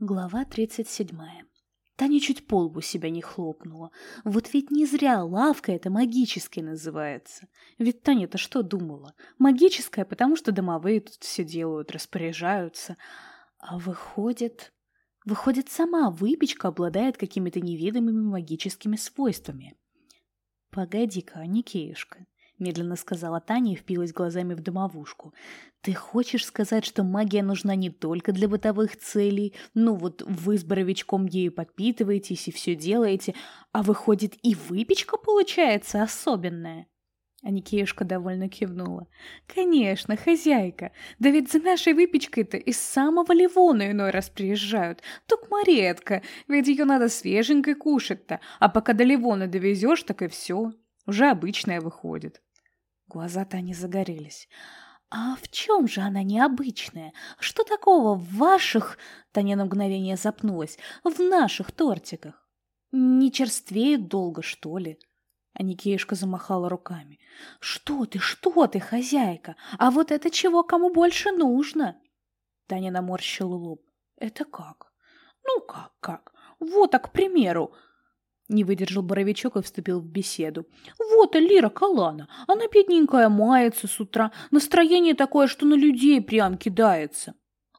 Глава 37. Таня чуть по лбу себя не хлопнула. Вот ведь не зря лавка это магической называется. Ведь Таня-то что думала? Магическая, потому что домовые тут все делают, распоряжаются. А выходит... Выходит, сама выпечка обладает какими-то неведомыми магическими свойствами. Погоди-ка, Никеюшка, — медленно сказала Таня и впилась глазами в домовушку. «Ты хочешь сказать, что магия нужна не только для бытовых целей? Ну вот вы с Боровичком ею подпитываетесь и все делаете, а выходит и выпечка получается особенная?» Аникеюшка довольно кивнула. «Конечно, хозяйка. Да ведь за нашей выпечкой-то из самого Ливона иной раз приезжают. Только редко, ведь ее надо свеженькой кушать-то, а пока до Ливона довезешь, так и все. Уже обычная выходит». Глаза Тани загорелись. «А в чем же она необычная? Что такого в ваших...» Таня на мгновение запнулась. «В наших тортиках? Не черствеют долго, что ли?» А Никеюшка замахала руками. «Что ты, что ты, хозяйка? А вот это чего кому больше нужно?» Таня наморщила лоб. «Это как?» «Ну как, как? Вот, так, к примеру, не выдержал Боровичок и вступил в беседу. «Вот и Лира Калана. Она бедненькая мается с утра. Настроение такое, что на людей прям кидается».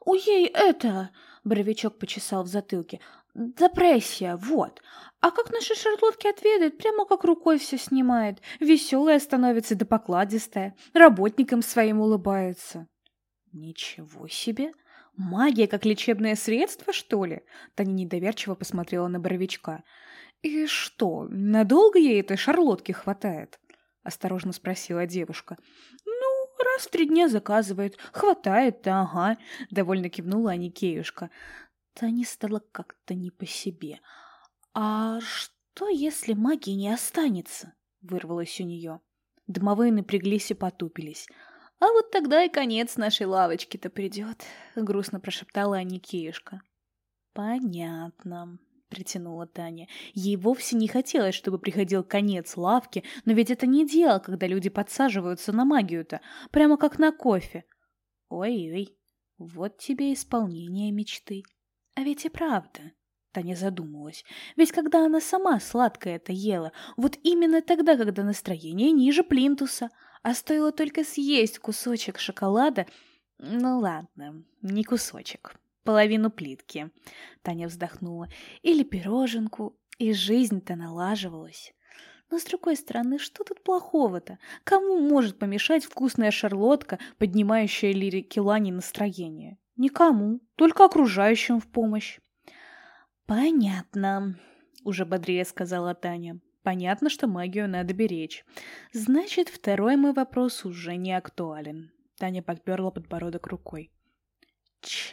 «У ей это...» — Боровичок почесал в затылке. «Депрессия, вот. А как наши шарлотки отведает, прямо как рукой все снимает. Веселая становится да покладистая. Работникам своим улыбается». «Ничего себе! Магия как лечебное средство, что ли?» Таня недоверчиво посмотрела на Боровичка. «И что, надолго ей этой шарлотки хватает?» — осторожно спросила девушка. «Ну, раз в три дня заказывает. Хватает-то, ага», — довольно кивнула Аникеюшка. Тане стало как-то не по себе. «А что, если магии не останется?» — вырвалось у нее. Домовые напряглись и потупились. «А вот тогда и конец нашей лавочки-то придет», — грустно прошептала Аникеюшка. «Понятно», притянула Таня. Ей вовсе не хотелось, чтобы приходил конец лавки, но ведь это не дело, когда люди подсаживаются на магию-то, прямо как на кофе. Ой-ой, вот тебе исполнение мечты. А ведь и правда. Таня задумалась. Ведь когда она сама сладкое это ела, вот именно тогда, когда настроение ниже плинтуса, а стоило только съесть кусочек шоколада... Ну ладно, не кусочек, половину плитки. Таня вздохнула. Или пироженку. И жизнь-то налаживалась. Но, с другой стороны, что тут плохого-то? Кому может помешать вкусная шарлотка, поднимающая Лире Келани настроение? Никому, только окружающим в помощь. «Понятно», — уже бодрее сказала Таня. «Понятно, что магию надо беречь. Значит, второй мой вопрос уже не актуален». Таня подперла подбородок рукой.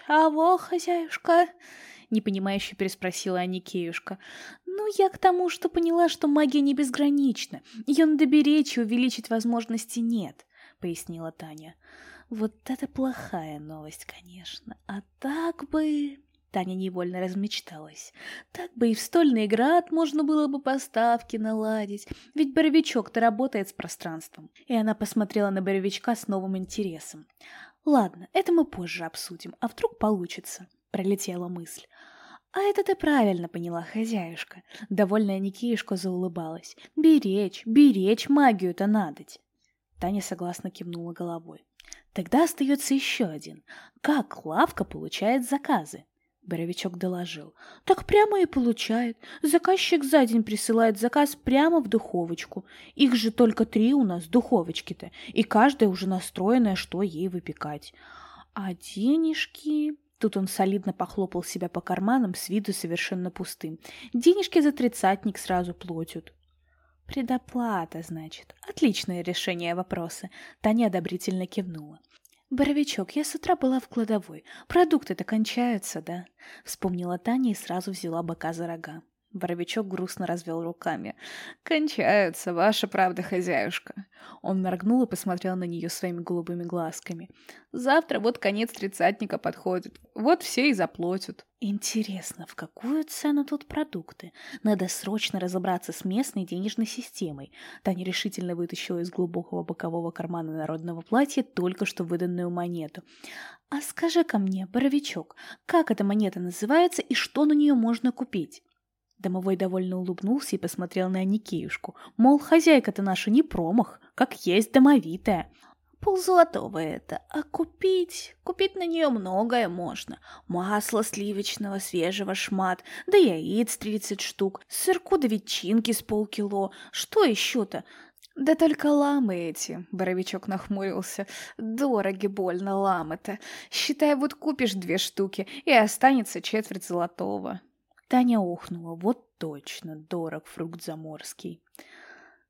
«Чего, хозяюшка?» — непонимающе переспросила Аникеюшка. «Ну, я к тому, что поняла, что магия не безгранична. Ее надо беречь и увеличить возможности нет», — пояснила Таня. «Вот это плохая новость, конечно. А так бы...» Таня невольно размечталась. Так бы и в стольный град можно было бы поставки наладить, ведь Боровичок-то работает с пространством. И она посмотрела на Боровичка с новым интересом. Ладно, это мы позже обсудим, а вдруг получится, пролетела мысль. А это ты правильно поняла, хозяюшка. Довольная Никеюшка заулыбалась. Беречь, беречь магию-то надоть. Таня согласно кивнула головой. Тогда остается еще один. Как лавка получает заказы? Боровичок доложил. Так прямо и получает. Заказчик за день присылает заказ прямо в духовочку. Их же только три у нас, духовочки-то, и каждая уже настроенная, что ей выпекать. А денежки... Тут он солидно похлопал себя по карманам с виду совершенно пустым. Денежки за тридцатник сразу платят. Предоплата, значит. Отличное решение вопроса. Таня одобрительно кивнула. «Боровичок, я с утра была в кладовой. Продукты-то кончаются, да?» Вспомнила Таня и сразу взяла бока за рога. Боровичок грустно развел руками. «Кончаются, ваша правда, хозяюшка». Он моргнул и посмотрел на нее своими голубыми глазками. «Завтра вот конец тридцатника подходит. Вот все и заплатят». Интересно, в какую цену тут продукты? Надо срочно разобраться с местной денежной системой. Таня решительно вытащила из глубокого бокового кармана народного платья только что выданную монету. «А скажи-ка мне, Боровичок, как эта монета называется и что на нее можно купить?» Домовой довольно улыбнулся и посмотрел на Аникеюшку. Мол, хозяйка-то наша не промах, как есть домовитая. Ползолотого это, а купить? Купить на нее многое можно. Масло сливочного, свежего шмат, да яиц тридцать штук, сырку да ветчинки с полкило. Что еще-то? Да только ламы эти, Боровичок нахмурился. Дороги больно ламы-то. Считай, вот купишь две штуки, и останется четверть золотого. Таня ухнула. Вот точно, дорог фрукт заморский.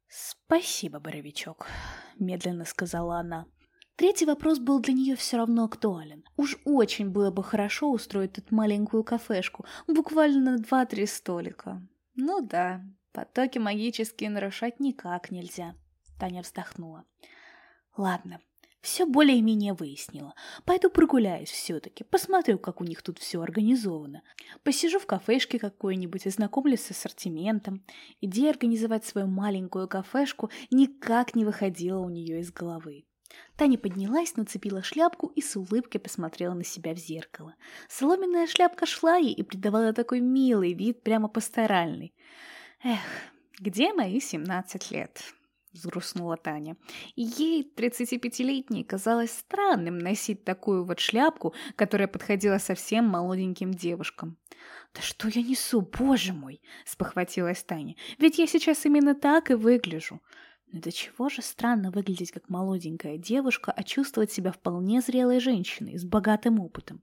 «Спасибо, Боровичок», — медленно сказала она. Третий вопрос был для нее все равно актуален. Уж очень было бы хорошо устроить тут маленькую кафешку, буквально два-три столика. Ну да, потоки магические нарушать никак нельзя. Таня вздохнула. Ладно, все более-менее выяснила. Пойду прогуляюсь все-таки, посмотрю, как у них тут все организовано. Посижу в кафешке какой-нибудь, ознакомлюсь с ассортиментом. Идея организовать свою маленькую кафешку никак не выходила у нее из головы. Таня поднялась, нацепила шляпку и с улыбкой посмотрела на себя в зеркало. Соломенная шляпка шла ей и придавала такой милый вид, прямо пасторальный. Эх, где мои семнадцать лет? — взгрустнула Таня. Ей, 35-летней, казалось странным носить такую вот шляпку, которая подходила совсем молоденьким девушкам. «Да что я несу, боже мой!» — спохватилась Таня. «Ведь я сейчас именно так и выгляжу». Но до чего же странно выглядеть как молоденькая девушка, а чувствовать себя вполне зрелой женщиной с богатым опытом.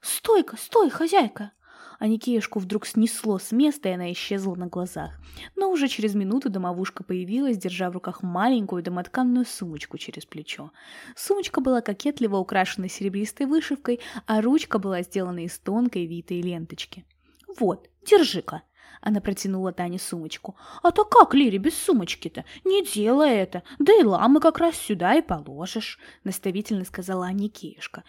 «Стой-ка, стой, хозяйка!» А Никеюшку вдруг снесло с места, и она исчезла на глазах. Но уже через минуту домовушка появилась, держа в руках маленькую домотканную сумочку через плечо. Сумочка была кокетливо украшена серебристой вышивкой, а ручка была сделана из тонкой витой ленточки. «Вот, держи-ка!» Она протянула Тане сумочку. «А то как, Лире, без сумочки-то? Не делай это! Да и ламы как раз сюда и положишь!» Наставительно сказала Аникеюшка.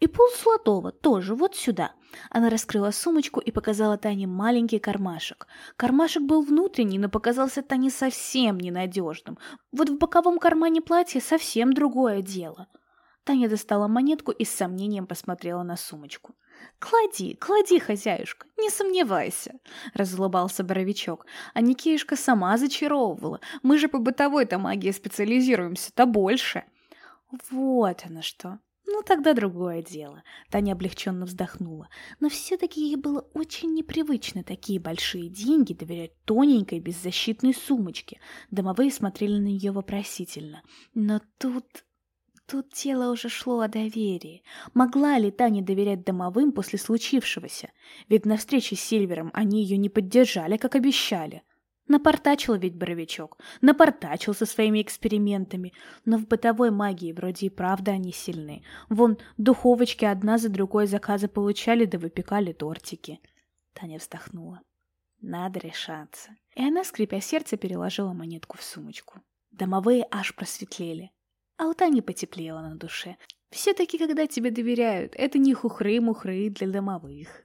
И ползолотого тоже вот сюда. Она раскрыла сумочку и показала Тане маленький кармашек. Кармашек был внутренний, но показался Тане совсем ненадежным. Вот в боковом кармане платья совсем другое дело. Таня достала монетку и с сомнением посмотрела на сумочку. «Клади, клади, хозяюшка, не сомневайся», — разулыбался Боровичок. «А Никеюшка сама зачаровывала. Мы же по бытовой-то магии специализируемся-то больше». «Вот оно что», ну, тогда другое дело. Таня облегченно вздохнула. Но все-таки ей было очень непривычно такие большие деньги доверять тоненькой беззащитной сумочке. Домовые смотрели на нее вопросительно. Но тут... Тут дело уже шло о доверии. Могла ли Таня доверять домовым после случившегося? Ведь на встрече с Сильвером они ее не поддержали, как обещали. Напортачил ведь Боровичок, напортачил со своими экспериментами, но в бытовой магии вроде и правда они сильны. Вон, духовочки одна за другой заказы получали да выпекали тортики. Таня вздохнула. Надо решаться. И она, скрипя сердце, переложила монетку в сумочку. Домовые аж просветлели. А у Тани потеплело на душе. Все-таки, когда тебе доверяют, это не хухры-мухры для домовых.